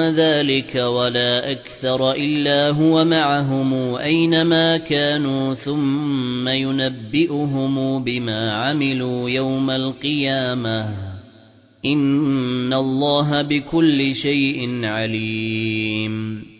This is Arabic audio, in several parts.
ذَلِكَ وَلَا أَكْثَرَ إِلَّا هُوَ مَعَهُمْ أَيْنَمَا كَانُوا ثُمَّ يُنَبِّئُهُم بِمَا عَمِلُوا يَوْمَ الْقِيَامَةِ. إِنَّ اللَّهَ بِكُلِّ شَيْءٍ عَلِيمٌ.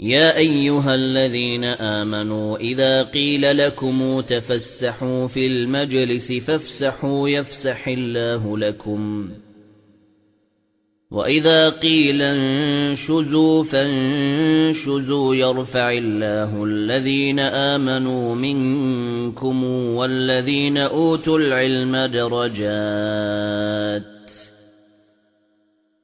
يا أيها الذين آمنوا إذا قيل لكم تفسحوا في المجلس فافسحوا يفسح الله لكم. وإذا قيل انشزوا فانشزوا يرفع الله الذين آمنوا منكم والذين أوتوا العلم درجات.